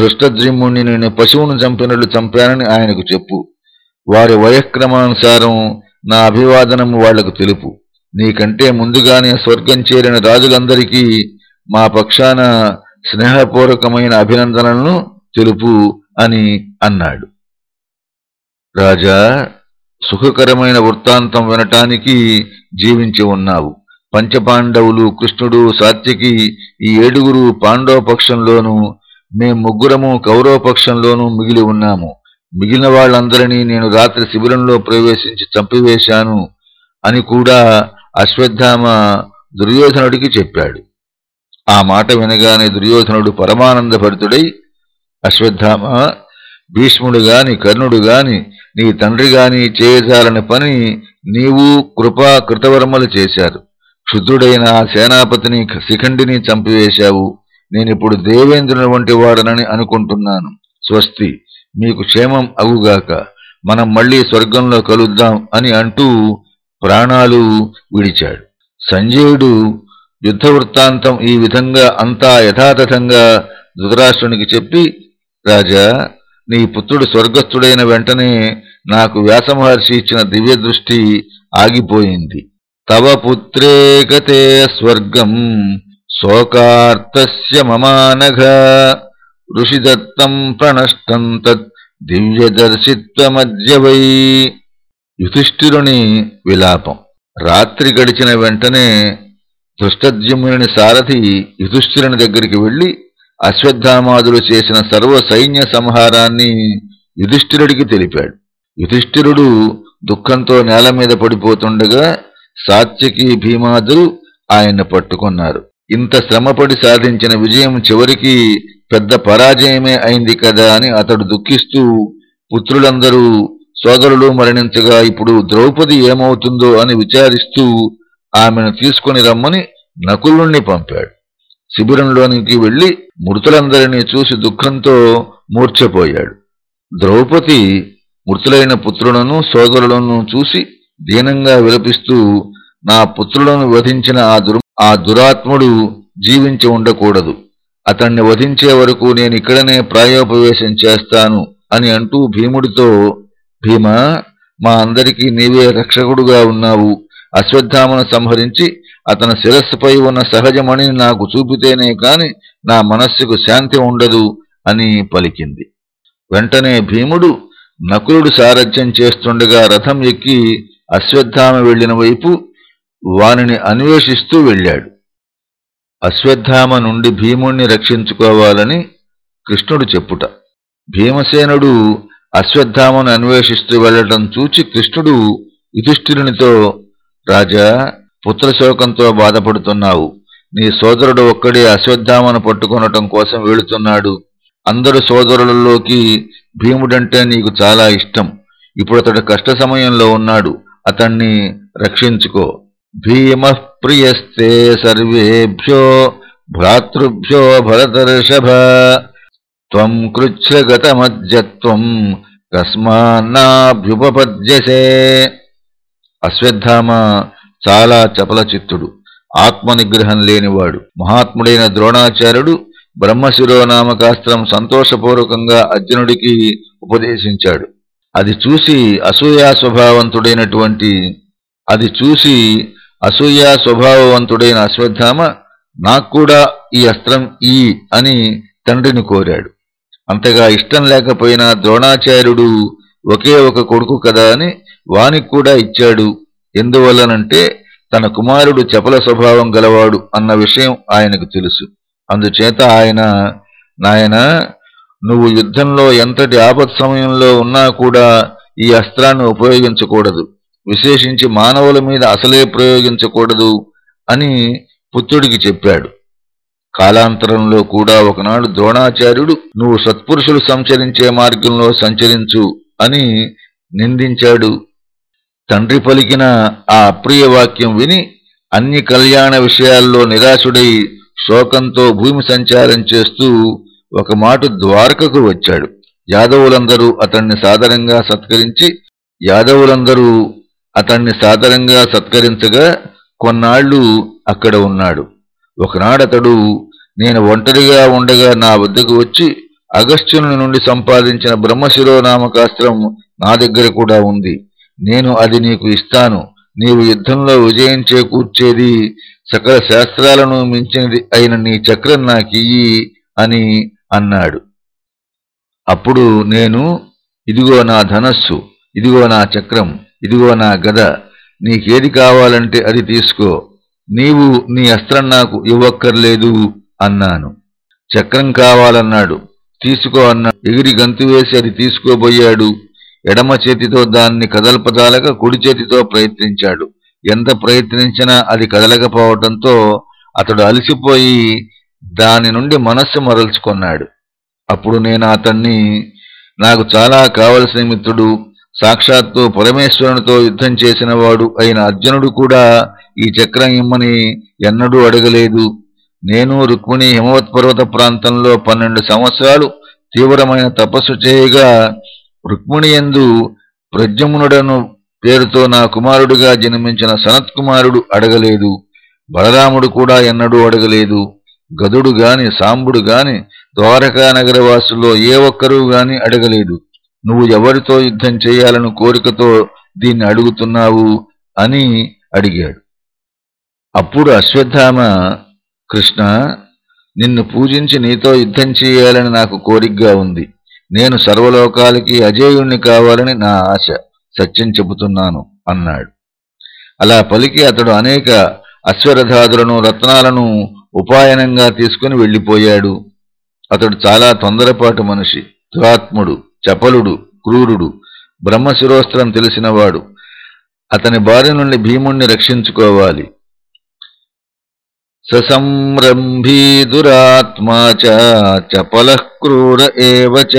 Speaker 1: దృష్టద్రిమ్ముణ్ణి నేను పశువును చంపినట్లు చంపానని ఆయనకు చెప్పు. వారి వయక్రమానుసారం నా అభివాదనము వాళ్ళకు తెలుపు. నీకంటే ముందుగానే స్వర్గం చేరిన రాజులందరికీ మా పక్షాన స్నేహపూర్వకమైన అభినందనలను తెలుపు అని అన్నాడు. రాజా సుఖకరమైన వృత్తాంతం వినటానికి జీవించి ఉన్నావు. పంచపాండవులు కృష్ణుడు సాత్యకి ఈ ఏడుగురు పాండవ పక్షంలోనూ మేం ముగ్గురము కౌరవ పక్షంలోనూ మిగిలి ఉన్నాము. మిగిలిన వాళ్ళందరినీ నేను రాత్రి శిబిరంలో ప్రవేశించి చంపివేశాను అని కూడా అశ్వత్థామ దుర్యోధనుడికి చెప్పాడు. ఆ మాట వినగానే దుర్యోధనుడు పరమానందభరితుడై అశ్వత్థామ భీష్ముడు గాని కర్ణుడు గాని నీ తండ్రి గాని చేయజాలని పని నీవు కృపా కృతవర్మలు చేశారు. క్షుద్రుడైన ఆ సేనాపతిని శిఖండిని చంపివేశావు. నేనిప్పుడు దేవేంద్రుని వంటి వాడనని అనుకుంటున్నాను. స్వస్తి. మీకు క్షేమం అగుగాక మనం మళ్ళీ స్వర్గంలో కలుద్దాం అని అంటూ ప్రాణాలు విడిచాడు. సంజయుడు యుద్ధ వృత్తాంతం ఈ విధంగా అంతా యథాతథంగా ధృతరాష్ట్రునికి చెప్పి రాజా నీ పుత్రుడు స్వర్గస్థుడైన వెంటనే నాకు వ్యాసమహర్షి ఇచ్చిన దివ్య దృష్టి ఆగిపోయింది. తవ పుత్రేకతే స్వర్గం శోకార్తస్య మమానఘ. ఋషిదత్తం ప్రణష్టం తత్ దివ్యదర్శిత్వమద్య వై యుధిష్ఠిరుని విలాపం. రాత్రి గడిచిన వెంటనే ధృష్టద్యుమ్నుని సారథి యుధిష్ఠిరుని దగ్గరికి వెళ్ళి అశ్వత్థామాదులు చేసిన సర్వ సైన్య సంహారాన్ని యుధిష్ఠిరుడికి తెలిపాడు. యుధిష్ఠిరుడు దుఃఖంతో నేల మీద పడిపోతుండగా సాత్యకి భీమాదులు ఆయన్ని పట్టుకున్నారు. ఇంత శ్రమపడి సాధించిన విజయం చివరికి పెద్ద పరాజయమే అయింది కదా అని అతడు దుఃఖిస్తూ పుత్రులందరూ సోదరులు మరణించగా ఇప్పుడు ద్రౌపది ఏమవుతుందో అని విచారిస్తూ ఆమెను తీసుకుని రమ్మని నకులుణ్ణి పంపాడు. శిబిరంలోనికి వెళ్ళి మృతులందరినీ చూసి దుఃఖంతో మూర్ఛపోయాడు. ద్రౌపది మృతులైన పుత్రులను సోదరులను చూసి దీనంగా విలపిస్తూ నా పుత్రులను వధించిన ఆ ఆ దురాత్ముడు జీవించి ఉండకూడదు. అతన్ని వధించే వరకు నేను ఇక్కడనే ప్రాయోపవేశం చేస్తాను అని అంటూ భీముడితో భీమా మా అందరికీ నీవే రక్షకుడుగా ఉన్నావు. అశ్వత్థామను సంహరించి అతని శిరస్సుపై ఉన్న సహజమణిని నాకు చూపితేనే కాని నా మనస్సుకు శాంతి ఉండదు అని పలికింది. వెంటనే భీముడు నకులుడు సారథ్యం చేస్తుండగా రథం ఎక్కి అశ్వత్థామ వెళ్ళిన వైపు వానిని అన్వేషిస్తూ వెళ్ళాడు. అశ్వత్థామ నుండి భీముణ్ణి రక్షించుకోవాలని కృష్ణుడు చెప్పుట. భీమసేనుడు అశ్వత్థామను అన్వేషిస్తూ వెళ్ళటం చూచి కృష్ణుడు యుధిష్ఠిరునితో రాజా పుత్రశోకంతో బాధపడుతున్నావు. నీ సోదరుడు ఒక్కడే అశ్వత్థామను పట్టుకొనటం కోసం వెళుతున్నాడు. అందరు సోదరులలోకి భీముడంటే నీకు చాలా ఇష్టం. ఇప్పుడు అతడు కష్ట సమయంలో ఉన్నాడు. అతన్ని రక్షించుకో. భీమ ప్రియస్తే సర్వేభ్యో భ్రాతృభ్యో భరతర్షభ త్వం కృచ్ఛ్రగతమజ్జత్వం కస్మాన్నాభ్యుపపద్యసే అశ్వత్థామ చాలా చపల చిత్తుడు ఆత్మనిగ్రహం లేనివాడు మహాత్ముడైన ద్రోణాచార్యుడు బ్రహ్మశిరోనామకాస్త్రం సంతోషపూర్వకంగా అర్జునుడికి ఉపదేశించాడు. అది చూసి అసూయాస్వభావంతుడైనటువంటి అది చూసి అసూయా స్వభావవంతుడైన అశ్వత్థామ నాకు కూడా ఈ అస్త్రం ఈ అని తండ్రిని కోరాడు. అంతగా ఇష్టం లేకపోయినా ద్రోణాచార్యుడు ఒకే ఒక కొడుకు కదా అని వానికి కూడా ఇచ్చాడు. ఎందువల్లనంటే తన కుమారుడు చపల స్వభావం గలవాడు అన్న విషయం ఆయనకు తెలుసు. అందుచేత ఆయన నాయన నువ్వు యుద్ధంలో ఎంతటి ఆపత్ సమయంలో ఉన్నా కూడా ఈ అస్త్రాన్ని ఉపయోగించకూడదు. విశేషించి మానవుల మీద అసలే ప్రయోగించకూడదు అని పుత్రుడికి చెప్పాడు. కాలాంతరంలో కూడా ఒకనాడు ద్రోణాచార్యుడు నువ్వు సత్పురుషులు సంచరించే మార్గంలో సంచరించు అని నిందించాడు. తండ్రి పలికిన ఆ అప్రియ వాక్యం విని అన్ని కళ్యాణ విషయాల్లో నిరాశుడై శోకంతో భూమి సంచారం చేస్తూ ఒక మాట ద్వారకకు వచ్చాడు. యాదవులందరూ అతన్ని సాదరంగా సత్కరించి యాదవులందరూ అతన్ని సాదరంగా సత్కరించగా కొన్నాళ్ళు అక్కడ ఉన్నాడు. ఒకనాడతడు నేను ఒంటరిగా ఉండగా నా వద్దకు వచ్చి అగస్త్యుని నుండి సంపాదించిన బ్రహ్మశిరోనామకాస్త్రం నా దగ్గర కూడా ఉంది. నేను అది నీకు ఇస్తాను. నీవు యుద్ధంలో విజయం చేకూర్చేది సకల శాస్త్రాలను మించినది అయిన నీ చక్రం నాకియ్యి అని అన్నాడు. అప్పుడు నేను ఇదిగో నా ధనస్సు ఇదిగో నా చక్రం ఇదిగో నా గద నీకేది కావాలంటే అది తీసుకో. నీవు నీ అస్త్రం నాకు ఇవ్వక్కర్లేదు అన్నాను. చక్రం కావాలన్నాడు. తీసుకో అన్నాడు. ఎగిరి గంతు వేసి అది తీసుకోబోయాడు. ఎడమ చేతితో దాన్ని కదల్పదాలక కుడి చేతితో ప్రయత్నించాడు. ఎంత ప్రయత్నించినా అది కదలకపోవటంతో అతడు అలసిపోయి దాని నుండి మనస్సు మరల్చుకున్నాడు. అప్పుడు నేను అతన్ని నాకు చాలా కావలసిన మిత్రుడు సాక్షాత్తు పరమేశ్వరునితో యుద్ధం చేసినవాడు అయిన అర్జునుడు కూడా ఈ చక్రం ఇమ్మని ఎన్నడూ అడగలేదు. నేను రుక్మిణి హిమవత్ పర్వత ప్రాంతంలో పన్నెండు సంవత్సరాలు తీవ్రమైన తపస్సు చేయగా రుక్మిణి ఎందు ప్రజ్ఞమునుడను పేరుతో నా కుమారుడిగా జన్మించిన సనత్ కుమారుడు అడగలేదు. బలరాముడు కూడా ఎన్నడూ అడగలేదు. గదుడు గాని సాంబుడు గాని ద్వారకా నగరవాసుల్లో ఏ ఒక్కరూ గాని అడగలేదు. నువ్వు ఎవరితో యుద్ధం చేయాలని కోరికతో దీన్ని అడుగుతున్నావు అని అడిగాడు. అప్పుడు అశ్వత్థామ కృష్ణ నిన్ను పూజించి నీతో యుద్ధం చేయాలని నాకు కోరికగా ఉంది. నేను సర్వలోకాలకి అజేయుణ్ణి కావాలని నా ఆశ. సత్యం చెబుతున్నాను అన్నాడు. అలా పలికి అతడు అనేక అశ్వరథాదులను రత్నాలను ఉపాయనంగా తీసుకుని వెళ్ళిపోయాడు. అతడు చాలా తొందరపాటు మనిషి దురాత్ముడు. చపలుడు క్రూరుడు బ్రహ్మశిరోస్త్రం తెలిసినవాడు. అతని బారి నుండి భీముణ్ణి రక్షించుకోవాలి. ససంరంభీ దురాత్మా చపల క్రూర ఏవచ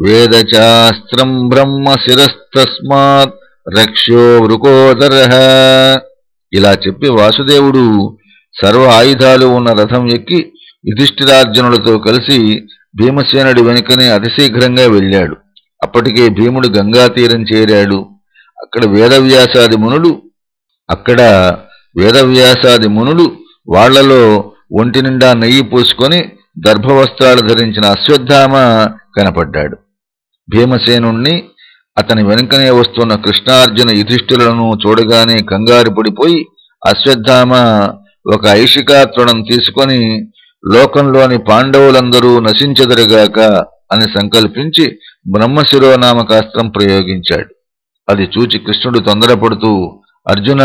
Speaker 1: వేదచాస్త్రం బ్రహ్మ శిరస్తస్మాత్ రక్ష్యో వృకోదర. ఇలా చెప్పి వాసుదేవుడు సర్వ ఆయుధాలు ఉన్న రథం ఎక్కి యుధిష్ఠిరార్జునులతో కలిసి భీమసేనుడి వెనుకనే అతిశీఘ్రంగా వెళ్ళాడు. అప్పటికే భీముడు గంగా తీరం చేరాడు. అక్కడ వేదవ్యాసాది మునులు అక్కడ వేదవ్యాసాది మునులు వాళ్ళలో ఒంటి నిండా నెయ్యి పూసుకొని దర్భవస్త్రాలు ధరించిన అశ్వత్థామ కనపడ్డాడు. భీమసేనుణ్ణి అతని వెనుకనే వస్తున్న కృష్ణార్జున యుధిష్ఠులను చూడగానే కంగారు పడిపోయి అశ్వత్థామ ఒక ఐషికాత్రుడం తీసుకొని లోకంలోని పాండవులందరూ నశించదరుగాక అని సంకల్పించి బ్రహ్మశిరోనామకాస్త్రం ప్రయోగించాడు. అది చూచి కృష్ణుడు తొందరపడుతూ అర్జున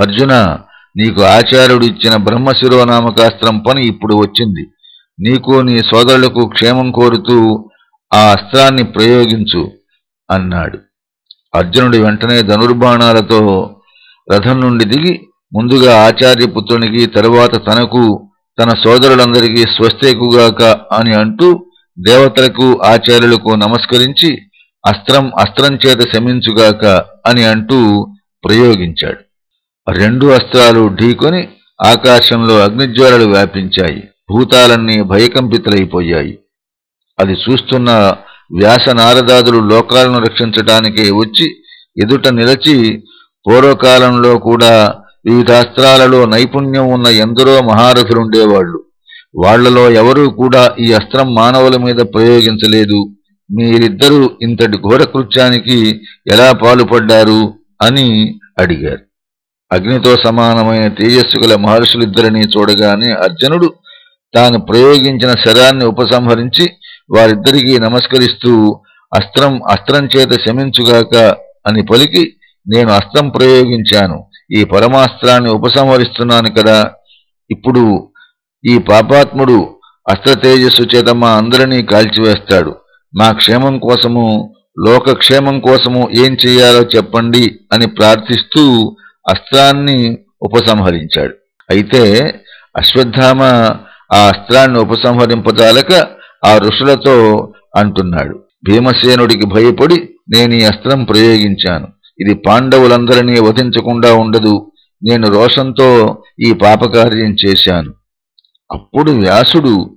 Speaker 1: అర్జున నీకు ఆచార్యుడు ఇచ్చిన బ్రహ్మశిరోనామకాస్త్రం పని ఇప్పుడు వచ్చింది. నీకు నీ సోదరులకు క్షేమం కోరుతూ ఆ అస్త్రాన్ని ప్రయోగించు అన్నాడు. అర్జునుడు వెంటనే ధనుర్బాణాలతో రథం నుండి దిగి ముందుగా ఆచార్యపుత్రునికి తరువాత తనకు తన సోదరులందరికీ స్వస్తేకుగాక అని అంటూ దేవతలకు ఆచార్యులకు నమస్కరించి అస్త్రం అస్త్రం చేత శమించుగాక అని అంటూ ప్రయోగించాడు. రెండు అస్త్రాలు ఢీకొని ఆకాశంలో అగ్నిజ్వాలలు వ్యాపించాయి. భూతాలన్నీ భయకంపితులైపోయాయి. అది చూస్తున్న వ్యాసనారదాదులు లోకాలను రక్షించటానికే వచ్చి ఎదుట నిలచి పూర్వకాలంలో కూడా వివిధ అస్త్రాలలో నైపుణ్యం ఉన్న ఎందరో మహారథులుండేవాళ్ళు వాళ్ళలో ఎవరూ కూడా ఈ అస్త్రం మానవుల మీద ప్రయోగించలేదు. మీరిద్దరూ ఇంతటి ఘోరకృత్యానికి ఎలా పాలుపడ్డారు అని అడిగారు. అగ్నితో సమానమైన తేజస్సు గల మహర్షులిద్దరినీ చూడగానే అర్జునుడు తాను ప్రయోగించిన శరాన్ని ఉపసంహరించి వారిద్దరికీ నమస్కరిస్తూ అస్త్రం అస్త్రం చేత శమించుగాక అని పలికి నేను అస్త్రం ప్రయోగించాను. ఈ పరమాస్త్రాన్ని ఉపసంహరిస్తున్నాను కదా. ఇప్పుడు ఈ పాపాత్ముడు అస్త్ర తేజస్సు చేత మా అందరినీ కాల్చివేస్తాడు. మా క్షేమం కోసము లోకక్షేమం కోసము ఏం చెయ్యాలో చెప్పండి అని ప్రార్థిస్తూ అస్త్రాన్ని ఉపసంహరించాడు. అయితే అశ్వత్థామ ఆ అస్త్రాన్ని ఉపసంహరింపజాలక ఆ ఋషులతో అంటున్నాడు. భీమసేనుడికి భయపడి నేను ఈ అస్త్రం ప్రయోగించాను. ఇది పాండవులందరినీ వధించకుండా ఉండదు. నేను రోషంతో ఈ పాపకార్యం చేశాను. అప్పుడు వ్యాసుడు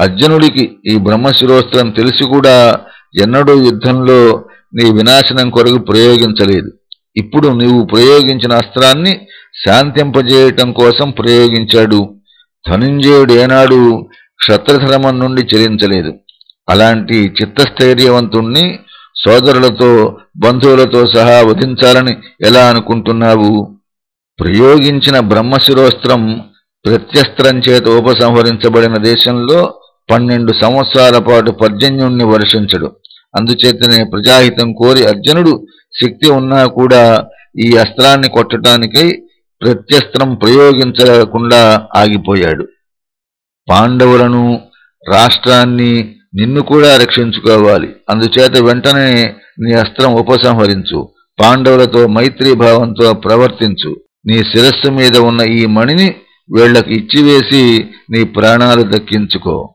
Speaker 1: అర్జునుడికి ఈ బ్రహ్మశిరోస్త్రం తెలిసి కూడా ఎన్నడూ యుద్ధంలో నీ వినాశనం కొరకు ప్రయోగించలేదు. ఇప్పుడు నీవు ప్రయోగించిన అస్త్రాన్ని శాంతింపజేయటం కోసం ప్రయోగించాడు. ధనుంజయుడు ఏనాడు క్షత్రధర్మం నుండి చెలించలేదు. అలాంటి చిత్తస్థైర్యవంతుణ్ణి సోదరులతో బంధువులతో సహా వధించాలని ఎలా అనుకుంటున్నావు? ప్రయోగించిన బ్రహ్మశిరోస్త్రం ప్రత్యస్త్రం చేత ఉపసంహరించబడిన దేశంలో పన్నెండు సంవత్సరాల పాటు పర్జన్యుణ్ణి వర్షించడు. అందుచేతనే ప్రజాహితం కోరి అర్జునుడు శక్తి ఉన్నా కూడా ఈ అస్త్రాన్ని కొట్టడానికై ప్రత్యస్త్రం ప్రయోగించకుండా ఆగిపోయాడు. పాండవులను రాష్ట్రాన్ని నిన్ను కూడా రక్షించుకోవాలి. అందుచేత వెంటనే నీ అస్త్రం ఉపసంహరించు. పాండవులతో మైత్రీభావంతో ప్రవర్తించు. నీ శిరస్సు మీద ఉన్న ఈ మణిని వీళ్ళకు ఇచ్చివేసి నీ ప్రాణాలు దక్కించుకో.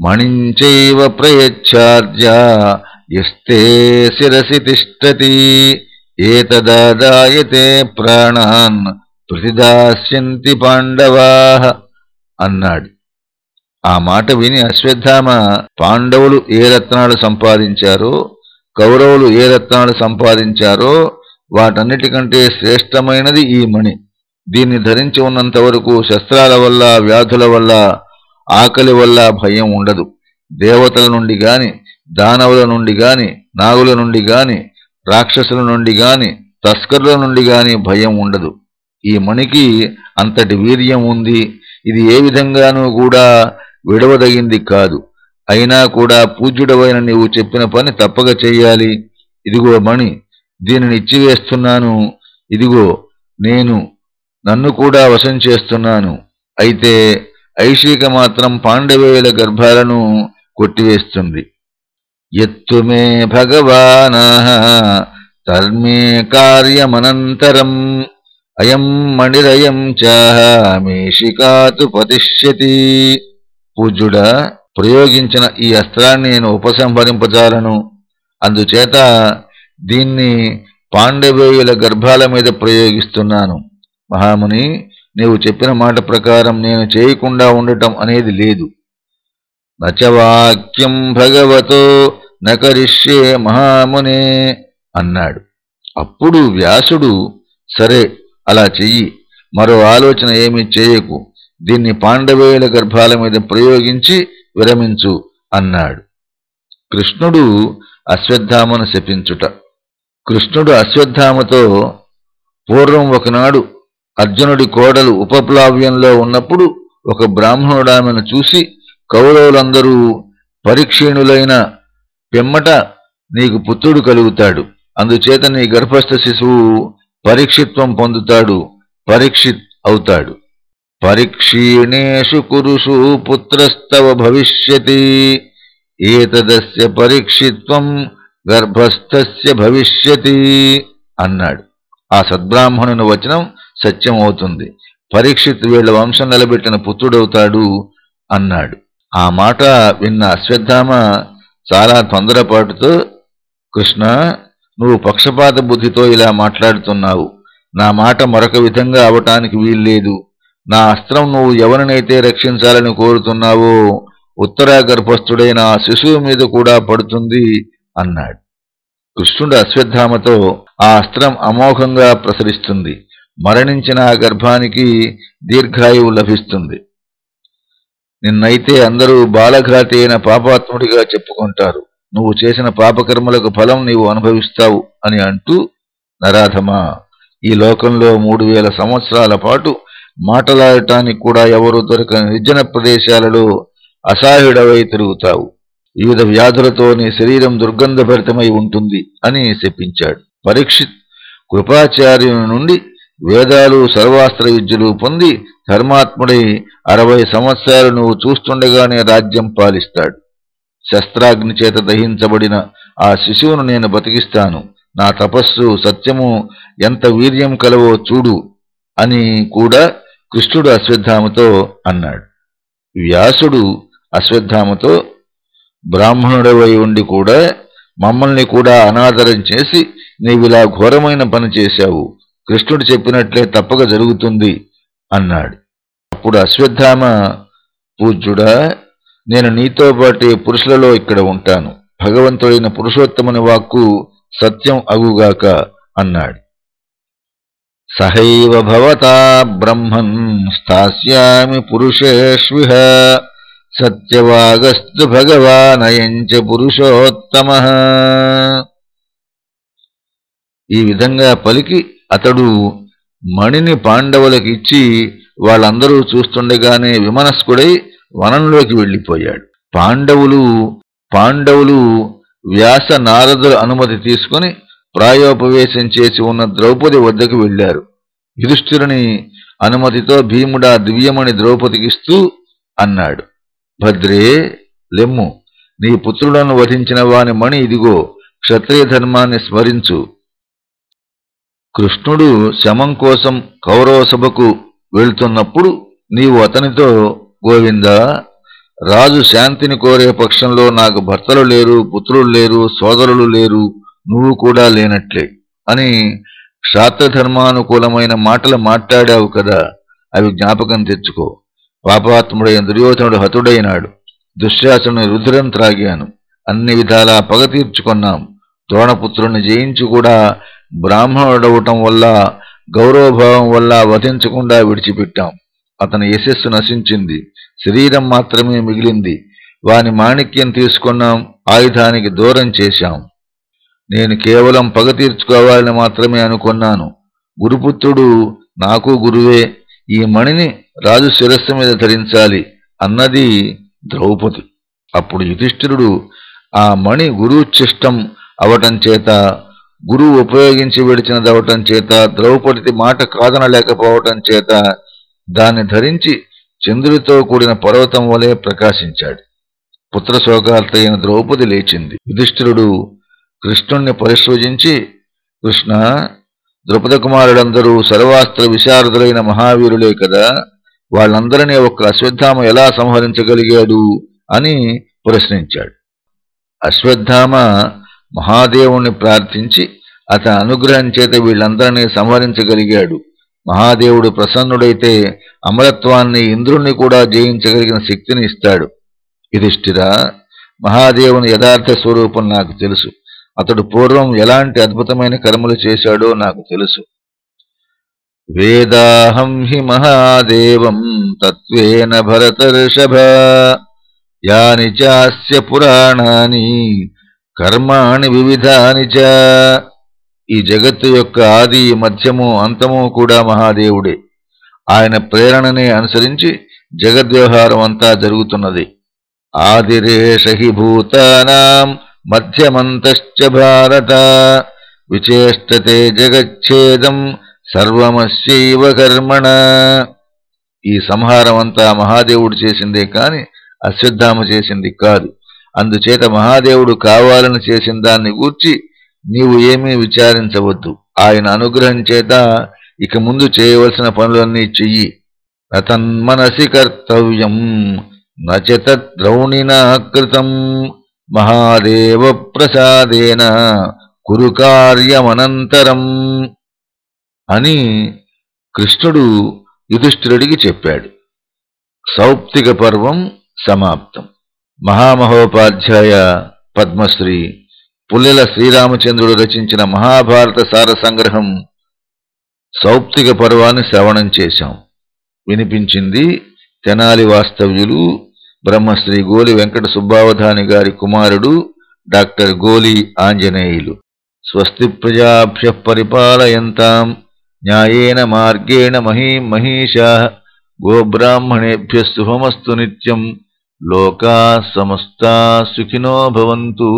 Speaker 1: మణించైవ ప్రయచ్ఛార్య ఎస్తే శిరసి తిష్టతి. ఏతదాదాయతే ప్రాణాన్ ప్రతిదాస్యంతి పాండవా అన్నాడు. ఆ మాట విని అశ్వత్థామ పాండవులు ఏ రత్నాలు సంపాదించారో కౌరవులు ఏ రత్నాలు సంపాదించారో వాటన్నిటికంటే శ్రేష్టమైనది ఈ మణి. దీన్ని ధరించి ఉన్నంత వరకు శస్త్రాల వల్ల వ్యాధుల వల్ల ఆకలి వల్ల భయం ఉండదు. దేవతల నుండి గాని దానవుల నుండి గాని నాగుల నుండి గాని రాక్షసుల నుండి గాని తస్కరుల నుండి గాని భయం ఉండదు. ఈ మణికి అంతటి వీర్యం ఉంది. ఇది ఏ విధంగానూ కూడా విడవదగింది కాదు. అయినా కూడా పూజ్యుడవైన నీవు చెప్పిన పని తప్పక చెయ్యాలి ఇదిగో మణి దీనిని ఇచ్చివేస్తున్నాను. ఇదిగో నేను నన్ను కూడా వశం చేస్తున్నాను. అయితే ఐషిక మాత్రం పాండవేయుల గర్భాలను కొట్టివేస్తుంది. ఎత్తుమే భగవాన తర్మే కార్యమనంతరం అయం మణిరయం చామేషికాతు పతిష్యతి పూజ్యుడా ప్రయోగించిన ఈ అస్త్రాన్ని నేను ఉపసంహరింపజాలను. అందుచేత దీన్ని పాండవేయుల గర్భాల మీద ప్రయోగిస్తున్నాను. మహాముని నీవు చెప్పిన మాట ప్రకారం నేను చేయకుండా ఉండటం అనేది లేదు. నచవాక్యం భగవతో నకరిష్యే మహామునే అన్నాడు. అప్పుడు వ్యాసుడు సరే అలా చెయ్యి మరో ఆలోచన ఏమీ చేయకు. దీన్ని పాండవేయుల గర్భాల మీద ప్రయోగించి విరమించు అన్నాడు. కృష్ణుడు అశ్వత్థామను శపించుట. కృష్ణుడు అశ్వత్థామతో పూర్వం ఒకనాడు అర్జునుడి కోడలు ఉపప్లావ్యంలో ఉన్నప్పుడు ఒక బ్రాహ్మణుడు ఆమెను చూసి కౌరవులందరూ పరీక్షీణులైన పిమ్మట నీకు పుత్రుడు కలుగుతాడు. అందుచేత నీ గర్భస్థ శిశువు పరీక్షిత్వం పొందుతాడు పరీక్షిత్ అవుతాడు. పరిక్షీణేషు కురుషు పుత్రస్తవ భవిష్యతి. ఏతదస్య పరీక్షిత్వం గర్భస్థస్య భవిష్యతి అన్నాడు. ఆ సద్బ్రాహ్మణుని వచనం సత్యం అవుతుంది పరీక్షిత్ వీళ్ళ వంశం నిలబెట్టిన పుత్రుడవుతాడు అన్నాడు. ఆ మాట విన్న అశ్వత్థామ చాలా తొందరపాటుతో కృష్ణ నువ్వు పక్షపాత బుద్ధితో ఇలా మాట్లాడుతున్నావు. నా మాట మరొక విధంగా అవటానికి వీల్లేదు. నా అస్త్రం నువ్వు ఎవరినైతే రక్షించాలని కోరుతున్నావో ఉత్తరా గర్భస్థుడైన ఆ శిశువు మీద కూడా పడుతుంది అన్నాడు. కృష్ణుడు అశ్వత్థామతో ఆ అస్త్రం అమోఘంగా ప్రసరిస్తుంది. మరణించిన ఆ గర్భానికి దీర్ఘాయువు లభిస్తుంది. నిన్నైతే అందరూ బాలఘాతి అయిన పాపాత్ముడిగా చెప్పుకుంటారు. నువ్వు చేసిన పాపకర్మలకు ఫలం నీవు అనుభవిస్తావు అని అంటూ నరాధమా ఈ లోకంలో మూడు వేల సంవత్సరాల పాటు మాటలాడటానికి కూడా ఎవరు దొరకని నిర్జన ప్రదేశాలలో అసహాయుడవై తిరుగుతావు. వివిధ వ్యాధులతో నీ శరీరం దుర్గంధభరితమై ఉంటుంది అని శపించాడు. పరీక్షిత్ కృపాచార్యుని నుండి వేదాలు సర్వాస్త్ర విద్యలు పొంది ధర్మాత్ముడై అరవై సంవత్సరాలు నువ్వు చూస్తుండగానే రాజ్యం పాలిస్తాడు. శస్త్రాగ్ని చేత దహించబడిన ఆ శిశువును నేను బతికిస్తాను. నా తపస్సు సత్యము ఎంత వీర్యం కలవో చూడు అని కూడా కృష్ణుడు అశ్వత్థామతో అన్నాడు. వ్యాసుడు అశ్వత్థామతో బ్రాహ్మణుడవై ఉండి కూడా మమ్మల్ని కూడా అనాదరం చేసి నీవిలా ఘోరమైన పని చేశావు. కృష్ణుడు చెప్పినట్లే తప్పక జరుగుతుంది అన్నాడు. అప్పుడు అశ్వత్థామ పూజ్యుడా నేను నీతో పాటే పురుషులలో ఇక్కడ ఉంటాను. భగవంతుడైన పురుషోత్తముని వాక్కు సత్యం అగుగాక అన్నాడు. సహైవ భవతా బ్రహ్మన్ స్థాస్యామి పురుషేష్విహ సత్యవాగస్తు భగవానయంచ పురుషోత్తమ. ఈ విధంగా పలికి అతడు మణిని పాండవులకు ఇచ్చి వాళ్ళందరూ చూస్తుండగానే విమనస్కుడై వనంలోకి వెళ్ళిపోయాడు. పాండవులు పాండవులు వ్యాస నారదుల అనుమతి తీసుకుని ప్రాయోపవేశం చేసి ఉన్న ద్రౌపది వద్దకు వెళ్ళారు యుధిష్ఠిరుని అనుమతితో భీముడా దివ్యమణి ద్రౌపదికిస్తూ అన్నాడు. భద్రే లెమ్ము నీ పుత్రులను వధించిన వాని మణి ఇదిగో క్షత్రియ ధర్మాన్ని స్మరించు. కృష్ణుడు శమం కోసం కౌరవ సభకు వెళ్తున్నప్పుడు నీవు అతనితో గోవిందా రాజు శాంతిని కోరే పక్షంలో నాకు భర్తలు లేరు పుత్రులు లేరు సోదరులు లేరు నువ్వు కూడా లేనట్లే అని క్షాత్రధర్మానుకూలమైన మాటలు మాట్లాడావు కదా అవి జ్ఞాపకం తెచ్చుకో. పాపాత్ముడైన దుర్యోధనుడు హతుడైనాడు. దుశ్శాసనుని రుద్రం త్రాగాను. అన్ని విధాలా పగ తీర్చుకున్నాం. ద్రోణపుత్రుని జయించి కూడా బ్రాహ్మణుడవటం వల్ల గౌరవభావం వల్ల వధించకుండా విడిచిపెట్టాం. అతని యశస్సు నశించింది. శరీరం మాత్రమే మిగిలింది. వాని మాణిక్యం తీసుకున్నాం. ఆయుధానికి దూరం చేశాం. నేను కేవలం పగ తీర్చుకోవాలని మాత్రమే అనుకున్నాను. గురుపుత్రుడు నాకు గురువే ఈ మణిని రాజు శిరస్సు మీద ధరించాలి అన్నది ద్రౌపది. అప్పుడు యుధిష్ఠిరుడు ఆ మణి గురుచిష్టం అవటం చేత గురువు ఉపయోగించి విడిచినదవటం చేత ద్రౌపది మాట కాదనలేకపోవటం చేత దాన్ని ధరించి చంద్రుడితో కూడిన పర్వతం వలె ప్రకాశించాడు. పుత్రశోకార్త అయిన ద్రౌపది లేచింది. యుధిష్ఠిరుడు కృష్ణుణ్ణి పరిశోధించి కృష్ణ ద్రుపద కుమారులందరూ సర్వాస్త్ర విశారదులైన మహావీరులే కదా. వాళ్ళందరినీ ఒక్క అశ్వత్థామ ఎలా సంహరించగలిగాడు అని ప్రశ్నించాడు. అశ్వత్థామ మహాదేవుణ్ణి ప్రార్థించి అతని అనుగ్రహం చేత వీళ్ళందరినీ సంహరించగలిగాడు. మహాదేవుడు ప్రసన్నుడైతే అమరత్వాన్ని ఇంద్రుణ్ణి కూడా జయించగలిగిన శక్తిని ఇస్తాడు. యుధిష్ఠిరా మహాదేవుని యథార్థ స్వరూపం నాకు తెలుసు. అతడు పూర్వం ఎలాంటి అద్భుతమైన కర్మలు చేశాడో నాకు తెలుసు. వేదాహం హి మహాదేవం తత్వేన భరతర్షభ యాని చాస్య పురాణాని కర్మాణి వివిధాని చ. ఈ జగత్తు యొక్క ఆది మధ్యము అంతము కూడా మహాదేవుడే. ఆయన ప్రేరణనే అనుసరించి జగద్వ్యవహారం అంతా జరుగుతున్నది. ఆదిరేషి భూతానాం మధ్యమంతశ్చ భారత విచేష్టతే జగచ్ఛేదం సర్వమస్యైవ కర్మణ ఈ సంహారం అంతా మహాదేవుడు చేసిందే కాని అశ్వత్థామ చేసింది కాదు. అందుచేత మహాదేవుడు కావాలని చేసిన దాన్ని గూర్చి నీవు ఏమీ విచారించవద్దు. ఆయన అనుగ్రహం చేత ఇక ముందు చేయవలసిన పనులన్నీ చెయ్యి. నతన్మనసి కర్తవ్యం నచతద్రౌణినా కృతం మహాదేవ ప్రసాదేన కురు కార్యమనంతరం అని కృష్ణుడు యుధిష్ఠిరుడికి చెప్పాడు. సౌప్తిక పర్వం సమాప్తం. మహామహోపాధ్యాయ పద్మశ్రీ పుల్లెల శ్రీరామచంద్రుడు రచించిన మహాభారత సార సంగ్రహం సౌప్తిక పర్వాన్ని శ్రవణం చేశాం. వినిపించింది తెనాలి వాస్తవ్యులు బ్రహ్మశ్రీ గోలి వెంకట సుబ్బావధాని గారి కుమారుడు డాక్టర్ గోలి ఆంజనేయులు. స్వస్తి ప్రజాభ్య పరిపాలయంతాం. న్యాయేన మార్గేణ మహీం మహిషా. గోబ్రాహ్మణేభ్య శుభమస్తు నిత్యం. లోకా సమస్తా సుఖినో భవంతు.